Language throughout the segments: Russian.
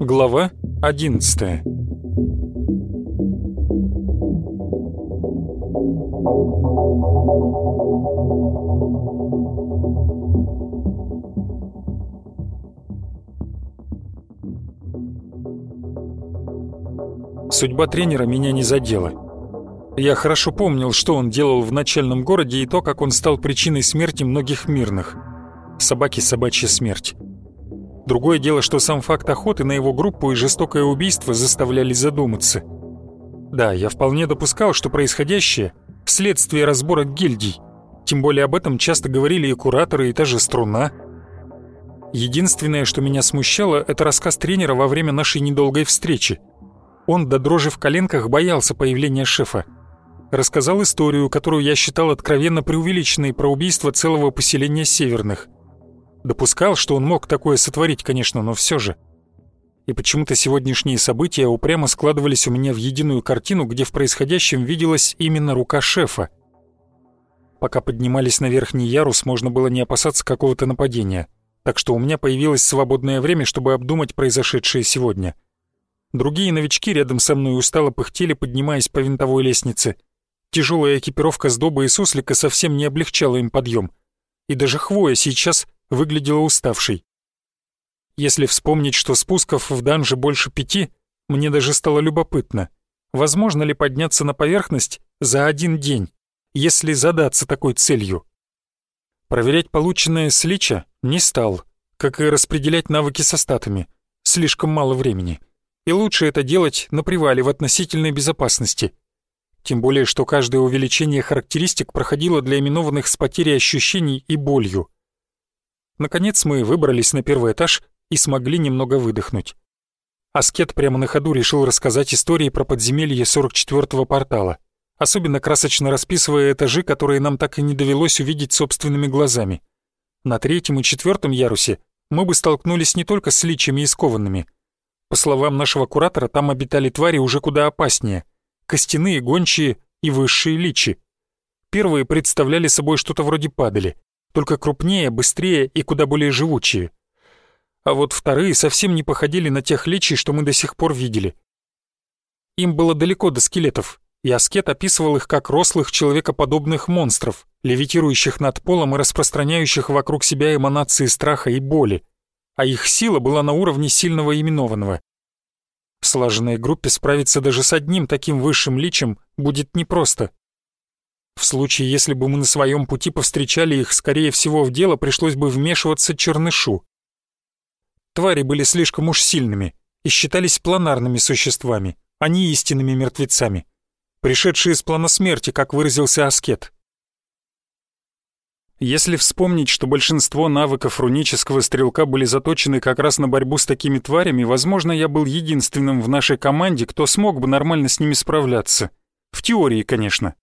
Глава 11 Судьба тренера меня не задела. Я хорошо помнил, что он делал в начальном городе и то, как он стал причиной смерти многих мирных. Собаки — собачья смерть. Другое дело, что сам факт охоты на его группу и жестокое убийство заставляли задуматься. Да, я вполне допускал, что происходящее — следствие разборок гильдий. Тем более об этом часто говорили и кураторы, и та же струна. Единственное, что меня смущало, это рассказ тренера во время нашей недолгой встречи — он до дрожи в коленках боялся появления шефа. Рассказал историю, которую я считал откровенно преувеличенной про убийство целого поселения северных. Допускал, что он мог такое сотворить, конечно, но все же. И почему-то сегодняшние события упрямо складывались у меня в единую картину, где в происходящем виделась именно рука шефа. Пока поднимались на верхний ярус, можно было не опасаться какого-то нападения, так что у меня появилось свободное время, чтобы обдумать произошедшее сегодня — Другие новички рядом со мной устало пыхтели, поднимаясь по винтовой лестнице. Тяжелая экипировка с доба и суслика совсем не облегчала им подъем. И даже хвоя сейчас выглядела уставшей. Если вспомнить, что спусков в данже больше пяти, мне даже стало любопытно, возможно ли подняться на поверхность за один день, если задаться такой целью. Проверять полученное с лича не стал, как и распределять навыки со статами. Слишком мало времени и лучше это делать на привале в относительной безопасности. Тем более, что каждое увеличение характеристик проходило для именованных с потерей ощущений и болью. Наконец мы выбрались на первый этаж и смогли немного выдохнуть. Аскет прямо на ходу решил рассказать истории про подземелье 44-го портала, особенно красочно расписывая этажи, которые нам так и не довелось увидеть собственными глазами. На третьем и четвертом ярусе мы бы столкнулись не только с личами и скованными — по словам нашего куратора, там обитали твари уже куда опаснее. Костяные, гончие и высшие личи. Первые представляли собой что-то вроде падали, только крупнее, быстрее и куда более живучие. А вот вторые совсем не походили на тех личий, что мы до сих пор видели. Им было далеко до скелетов, и Аскет описывал их как рослых человекоподобных монстров, левитирующих над полом и распространяющих вокруг себя эманации страха и боли а их сила была на уровне сильного именованного. Слаженной группе справиться даже с одним таким высшим личем будет непросто. В случае, если бы мы на своем пути повстречали их, скорее всего, в дело пришлось бы вмешиваться чернышу. Твари были слишком уж сильными и считались планарными существами, а не истинными мертвецами. Пришедшие из плана смерти, как выразился Аскет. Если вспомнить, что большинство навыков рунического стрелка были заточены как раз на борьбу с такими тварями, возможно, я был единственным в нашей команде, кто смог бы нормально с ними справляться. В теории, конечно.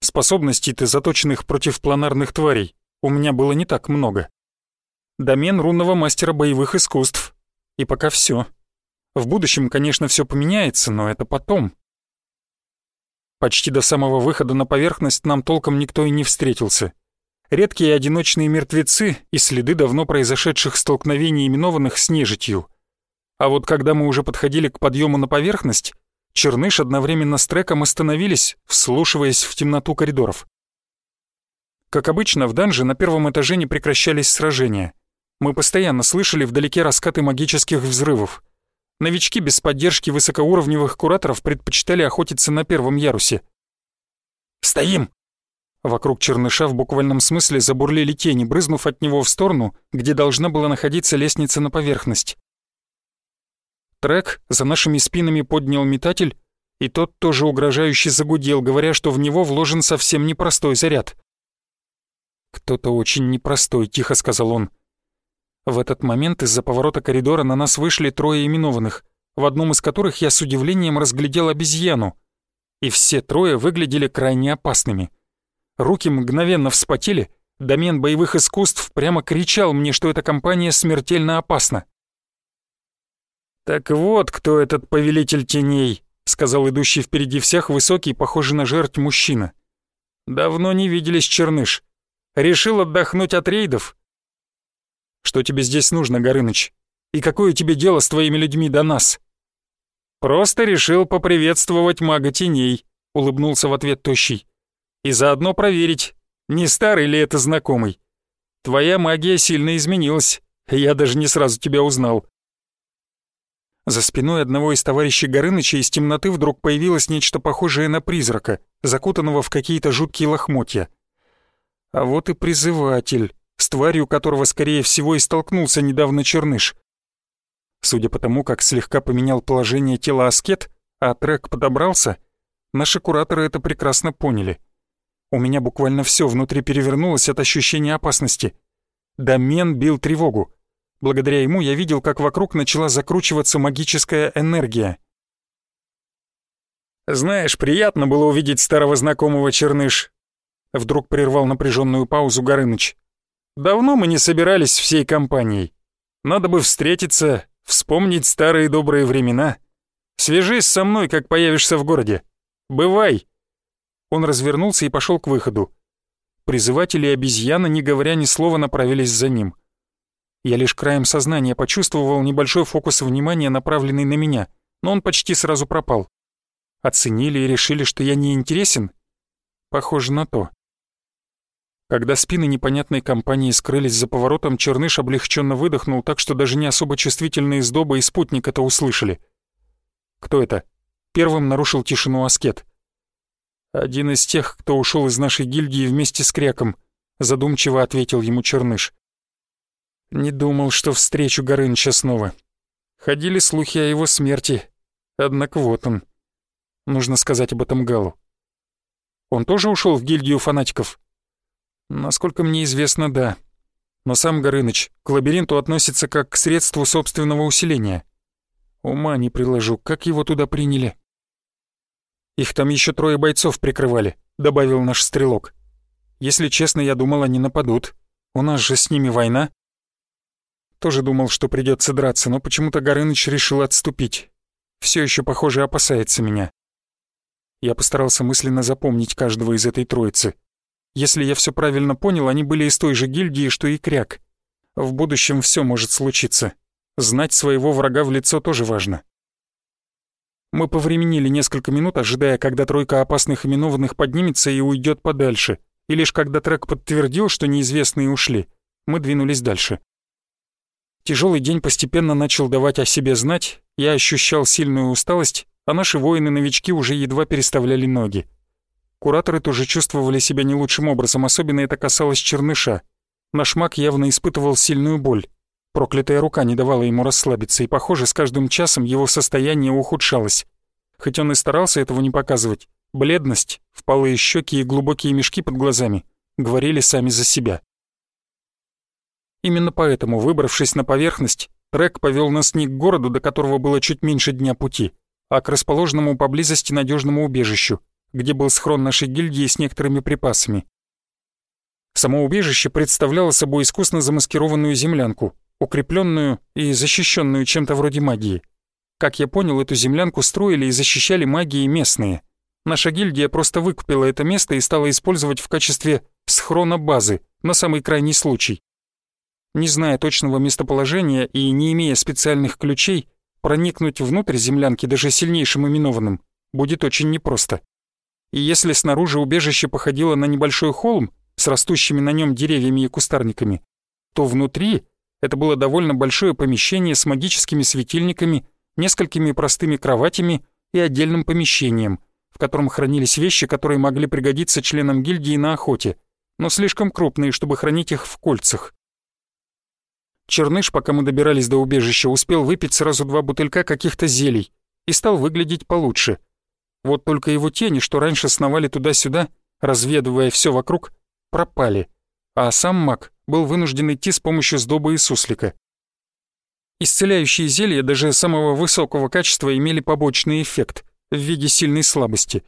Способностей-то заточенных против планарных тварей у меня было не так много. Домен рунного мастера боевых искусств. И пока все. В будущем, конечно, все поменяется, но это потом. Почти до самого выхода на поверхность нам толком никто и не встретился редкие одиночные мертвецы и следы давно произошедших столкновений именованных с нежитью. А вот когда мы уже подходили к подъему на поверхность, Черныш одновременно с треком остановились, вслушиваясь в темноту коридоров. Как обычно, в данже на первом этаже не прекращались сражения. Мы постоянно слышали вдалеке раскаты магических взрывов. Новички без поддержки высокоуровневых кураторов предпочитали охотиться на первом ярусе. «Стоим!» Вокруг черныша в буквальном смысле забурлили тени, брызнув от него в сторону, где должна была находиться лестница на поверхность. Трек за нашими спинами поднял метатель, и тот тоже угрожающе загудел, говоря, что в него вложен совсем непростой заряд. «Кто-то очень непростой», — тихо сказал он. В этот момент из-за поворота коридора на нас вышли трое именованных, в одном из которых я с удивлением разглядел обезьяну. И все трое выглядели крайне опасными — Руки мгновенно вспотели, домен боевых искусств прямо кричал мне, что эта компания смертельно опасна. «Так вот, кто этот повелитель теней», — сказал идущий впереди всех высокий, похожий на жертв мужчина. «Давно не виделись, Черныш. Решил отдохнуть от рейдов?» «Что тебе здесь нужно, Горыныч? И какое тебе дело с твоими людьми до нас?» «Просто решил поприветствовать мага теней», — улыбнулся в ответ Тощий. «И заодно проверить, не старый ли это знакомый. Твоя магия сильно изменилась, я даже не сразу тебя узнал». За спиной одного из товарищей Горыныча из темноты вдруг появилось нечто похожее на призрака, закутанного в какие-то жуткие лохмотья. А вот и призыватель, с тварью которого, скорее всего, и столкнулся недавно Черныш. Судя по тому, как слегка поменял положение тела аскет, а трек подобрался, наши кураторы это прекрасно поняли. У меня буквально все внутри перевернулось от ощущения опасности. Домен бил тревогу. Благодаря ему я видел, как вокруг начала закручиваться магическая энергия. «Знаешь, приятно было увидеть старого знакомого Черныш», — вдруг прервал напряженную паузу Горыныч. «Давно мы не собирались всей компанией. Надо бы встретиться, вспомнить старые добрые времена. Свяжись со мной, как появишься в городе. Бывай!» Он развернулся и пошел к выходу. Призыватели обезьяна, не говоря ни слова, направились за ним. Я лишь краем сознания почувствовал небольшой фокус внимания, направленный на меня, но он почти сразу пропал. Оценили и решили, что я не интересен? Похоже на то. Когда спины непонятной компании скрылись за поворотом, Черныш облегченно выдохнул, так что даже не особо чувствительные сдоба и спутник это услышали. «Кто это?» Первым нарушил тишину аскет. «Один из тех, кто ушел из нашей гильдии вместе с Кряком», задумчиво ответил ему Черныш. Не думал, что встречу Горыныча снова. Ходили слухи о его смерти. Однако вот он. Нужно сказать об этом Галу. Он тоже ушел в гильдию фанатиков? Насколько мне известно, да. Но сам Горыныч к лабиринту относится как к средству собственного усиления. Ума не приложу, как его туда приняли. Их там еще трое бойцов прикрывали, добавил наш стрелок. Если честно, я думал, они нападут. У нас же с ними война. Тоже думал, что придется драться, но почему-то Горыныч решил отступить. Все еще, похоже, опасается меня. Я постарался мысленно запомнить каждого из этой троицы. Если я все правильно понял, они были из той же гильдии, что и Кряк. В будущем все может случиться. Знать своего врага в лицо тоже важно. Мы повременили несколько минут, ожидая, когда тройка опасных именованных поднимется и уйдет подальше, и лишь когда трек подтвердил, что неизвестные ушли, мы двинулись дальше. Тяжелый день постепенно начал давать о себе знать, я ощущал сильную усталость, а наши воины-новички уже едва переставляли ноги. Кураторы тоже чувствовали себя не лучшим образом, особенно это касалось Черныша. Наш маг явно испытывал сильную боль. Проклятая рука не давала ему расслабиться, и, похоже, с каждым часом его состояние ухудшалось. Хоть он и старался этого не показывать, бледность, впалые щеки и глубокие мешки под глазами говорили сами за себя. Именно поэтому, выбравшись на поверхность, трек повел нас не к городу, до которого было чуть меньше дня пути, а к расположенному поблизости надежному убежищу, где был схрон нашей гильдии с некоторыми припасами. Само убежище представляло собой искусно замаскированную землянку, укрепленную и защищенную чем-то вроде магии. Как я понял, эту землянку строили и защищали магии местные. Наша гильдия просто выкупила это место и стала использовать в качестве схрона базы на самый крайний случай. Не зная точного местоположения и не имея специальных ключей, проникнуть внутрь землянки даже сильнейшим именованным будет очень непросто. И если снаружи убежище походило на небольшой холм с растущими на нем деревьями и кустарниками, то внутри это было довольно большое помещение с магическими светильниками, несколькими простыми кроватями и отдельным помещением, в котором хранились вещи, которые могли пригодиться членам гильдии на охоте, но слишком крупные, чтобы хранить их в кольцах. Черныш, пока мы добирались до убежища, успел выпить сразу два бутылька каких-то зелий и стал выглядеть получше. Вот только его тени, что раньше сновали туда-сюда, разведывая все вокруг, пропали, а сам маг был вынужден идти с помощью сдоба и суслика. Исцеляющие зелья даже самого высокого качества имели побочный эффект в виде сильной слабости.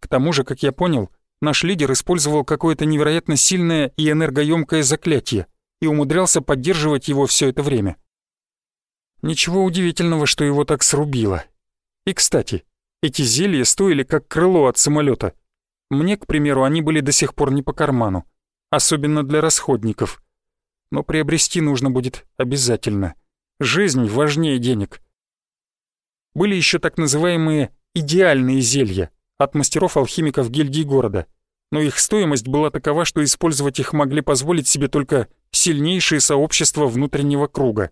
К тому же, как я понял, наш лидер использовал какое-то невероятно сильное и энергоемкое заклятие, и умудрялся поддерживать его все это время. Ничего удивительного, что его так срубило. И, кстати, Эти зелья стоили как крыло от самолета. Мне, к примеру, они были до сих пор не по карману, особенно для расходников. Но приобрести нужно будет обязательно. Жизнь важнее денег. Были еще так называемые «идеальные зелья» от мастеров-алхимиков гильдии города, но их стоимость была такова, что использовать их могли позволить себе только сильнейшие сообщества внутреннего круга.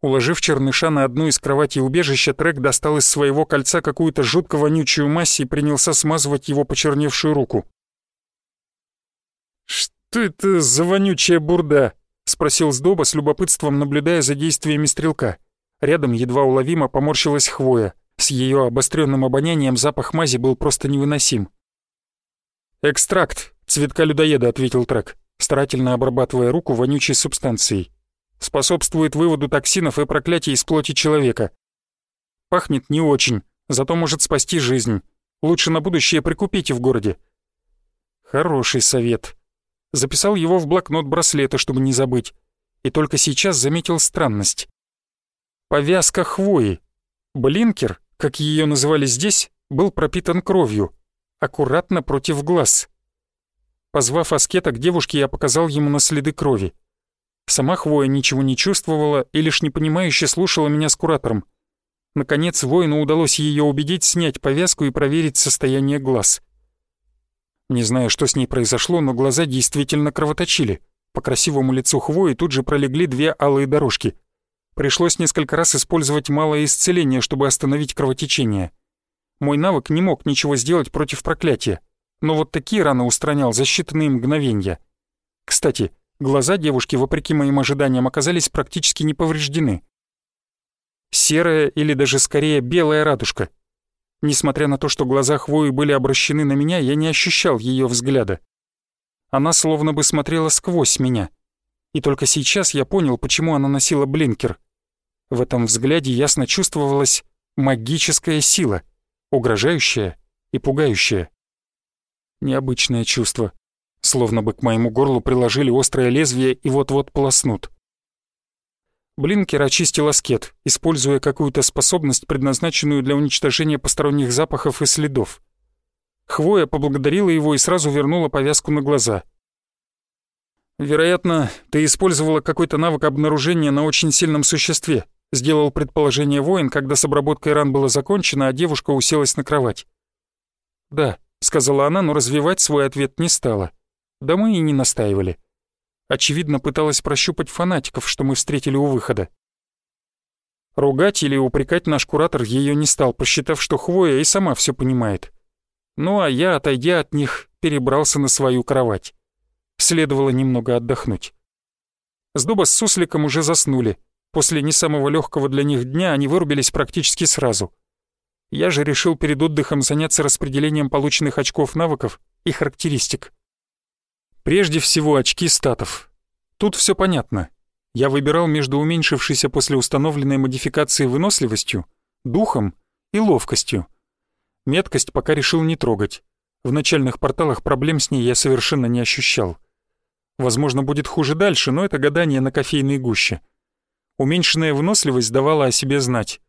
Уложив черныша на одну из кроватей убежища, Трек достал из своего кольца какую-то жутко вонючую массу и принялся смазывать его почерневшую руку. «Что это за вонючая бурда?» — спросил Сдоба с любопытством, наблюдая за действиями стрелка. Рядом едва уловимо поморщилась хвоя. С ее обостренным обонянием запах мази был просто невыносим. «Экстракт цветка людоеда», — ответил Трек, старательно обрабатывая руку вонючей субстанцией способствует выводу токсинов и проклятий из плоти человека. Пахнет не очень, зато может спасти жизнь. Лучше на будущее прикупите в городе. Хороший совет. Записал его в блокнот браслета, чтобы не забыть. И только сейчас заметил странность. Повязка хвои. Блинкер, как ее называли здесь, был пропитан кровью. Аккуратно против глаз. Позвав аскета к девушке, я показал ему на следы крови. Сама Хвоя ничего не чувствовала и лишь непонимающе слушала меня с куратором. Наконец, воину удалось ее убедить снять повязку и проверить состояние глаз. Не знаю, что с ней произошло, но глаза действительно кровоточили. По красивому лицу Хвои тут же пролегли две алые дорожки. Пришлось несколько раз использовать малое исцеление, чтобы остановить кровотечение. Мой навык не мог ничего сделать против проклятия, но вот такие раны устранял за считанные мгновения. Кстати, Глаза девушки, вопреки моим ожиданиям, оказались практически не повреждены. Серая или даже скорее белая радужка. Несмотря на то, что глаза хвои были обращены на меня, я не ощущал ее взгляда. Она словно бы смотрела сквозь меня. И только сейчас я понял, почему она носила блинкер. В этом взгляде ясно чувствовалась магическая сила, угрожающая и пугающая. Необычное чувство словно бы к моему горлу приложили острое лезвие и вот-вот полоснут. Блинкер очистил аскет, используя какую-то способность, предназначенную для уничтожения посторонних запахов и следов. Хвоя поблагодарила его и сразу вернула повязку на глаза. «Вероятно, ты использовала какой-то навык обнаружения на очень сильном существе», сделал предположение воин, когда с обработкой ран было закончено, а девушка уселась на кровать. «Да», — сказала она, но развивать свой ответ не стала. Да мы и не настаивали. Очевидно, пыталась прощупать фанатиков, что мы встретили у выхода. Ругать или упрекать наш куратор ее не стал, посчитав, что Хвоя и сама все понимает. Ну а я, отойдя от них, перебрался на свою кровать. Следовало немного отдохнуть. Сдоба с сусликом уже заснули. После не самого легкого для них дня они вырубились практически сразу. Я же решил перед отдыхом заняться распределением полученных очков навыков и характеристик. Прежде всего очки статов. Тут все понятно. Я выбирал между уменьшившейся после установленной модификации выносливостью, духом и ловкостью. Меткость пока решил не трогать. В начальных порталах проблем с ней я совершенно не ощущал. Возможно, будет хуже дальше, но это гадание на кофейной гуще. Уменьшенная выносливость давала о себе знать.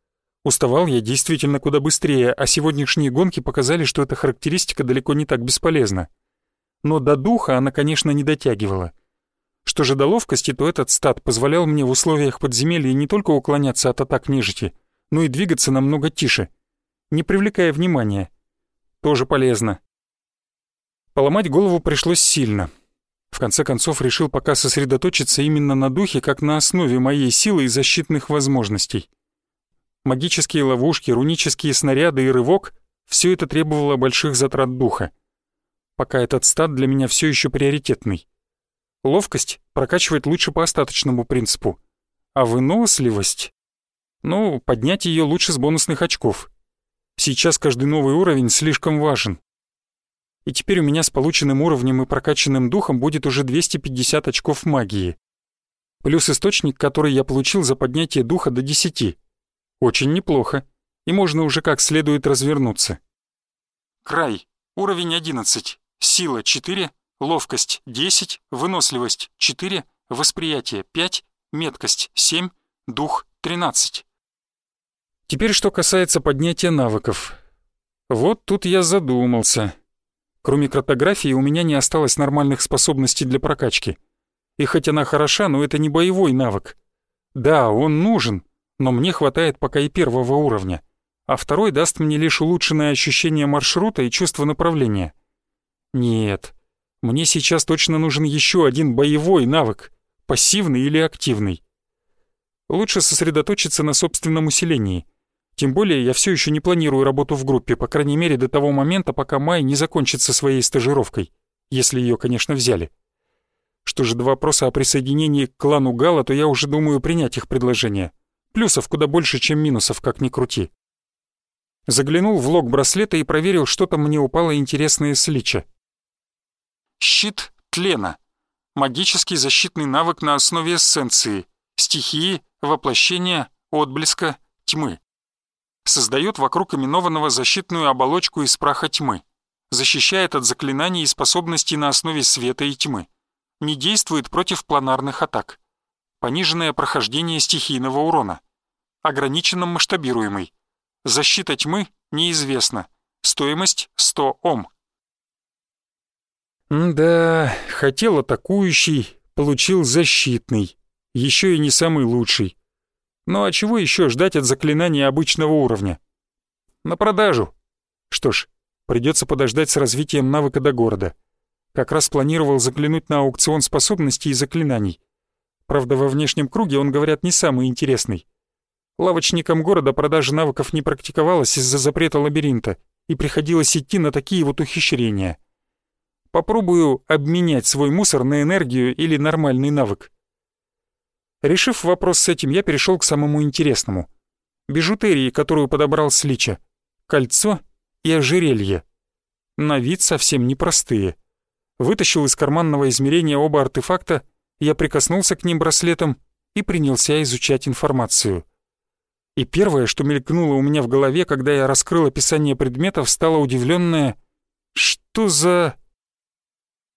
Уставал я действительно куда быстрее, а сегодняшние гонки показали, что эта характеристика далеко не так бесполезна но до духа она, конечно, не дотягивала. Что же до ловкости, то этот стат позволял мне в условиях подземелья не только уклоняться от атак нежити, но и двигаться намного тише, не привлекая внимания. Тоже полезно. Поломать голову пришлось сильно. В конце концов решил пока сосредоточиться именно на духе, как на основе моей силы и защитных возможностей. Магические ловушки, рунические снаряды и рывок — все это требовало больших затрат духа пока этот стат для меня все еще приоритетный. Ловкость прокачивать лучше по остаточному принципу, а выносливость... Ну, поднять ее лучше с бонусных очков. Сейчас каждый новый уровень слишком важен. И теперь у меня с полученным уровнем и прокачанным духом будет уже 250 очков магии. Плюс источник, который я получил за поднятие духа до 10. Очень неплохо. И можно уже как следует развернуться. Край. Уровень 11. Сила 4, ловкость 10, выносливость 4, восприятие 5, меткость 7, дух 13. Теперь что касается поднятия навыков. Вот тут я задумался. Кроме картографии у меня не осталось нормальных способностей для прокачки. И хоть она хороша, но это не боевой навык. Да, он нужен, но мне хватает пока и первого уровня, а второй даст мне лишь улучшенное ощущение маршрута и чувство направления. Нет, мне сейчас точно нужен еще один боевой навык, пассивный или активный. Лучше сосредоточиться на собственном усилении. Тем более я все еще не планирую работу в группе, по крайней мере до того момента, пока Май не закончится своей стажировкой, если ее, конечно, взяли. Что же до вопроса о присоединении к клану Гала, то я уже думаю принять их предложение. Плюсов куда больше, чем минусов, как ни крути. Заглянул в лог браслета и проверил, что там мне упало интересное с лича. Щит тлена. Магический защитный навык на основе эссенции, стихии, воплощения, отблеска, тьмы. Создает вокруг именованного защитную оболочку из праха тьмы. Защищает от заклинаний и способностей на основе света и тьмы. Не действует против планарных атак. Пониженное прохождение стихийного урона. Ограниченно масштабируемый. Защита тьмы неизвестна. Стоимость 100 Ом. Да, хотел атакующий, получил защитный. Еще и не самый лучший. Ну а чего еще ждать от заклинания обычного уровня? На продажу. Что ж, придется подождать с развитием навыка до города. Как раз планировал заглянуть на аукцион способностей и заклинаний. Правда, во внешнем круге он, говорят, не самый интересный. Лавочникам города продажа навыков не практиковалась из-за запрета лабиринта, и приходилось идти на такие вот ухищрения. Попробую обменять свой мусор на энергию или нормальный навык. Решив вопрос с этим, я перешел к самому интересному. Бижутерии, которую подобрал с лича. Кольцо и ожерелье. На вид совсем непростые. Вытащил из карманного измерения оба артефакта я прикоснулся к ним браслетом и принялся изучать информацию. И первое, что мелькнуло у меня в голове, когда я раскрыл описание предметов, стало удивленное «Что за...»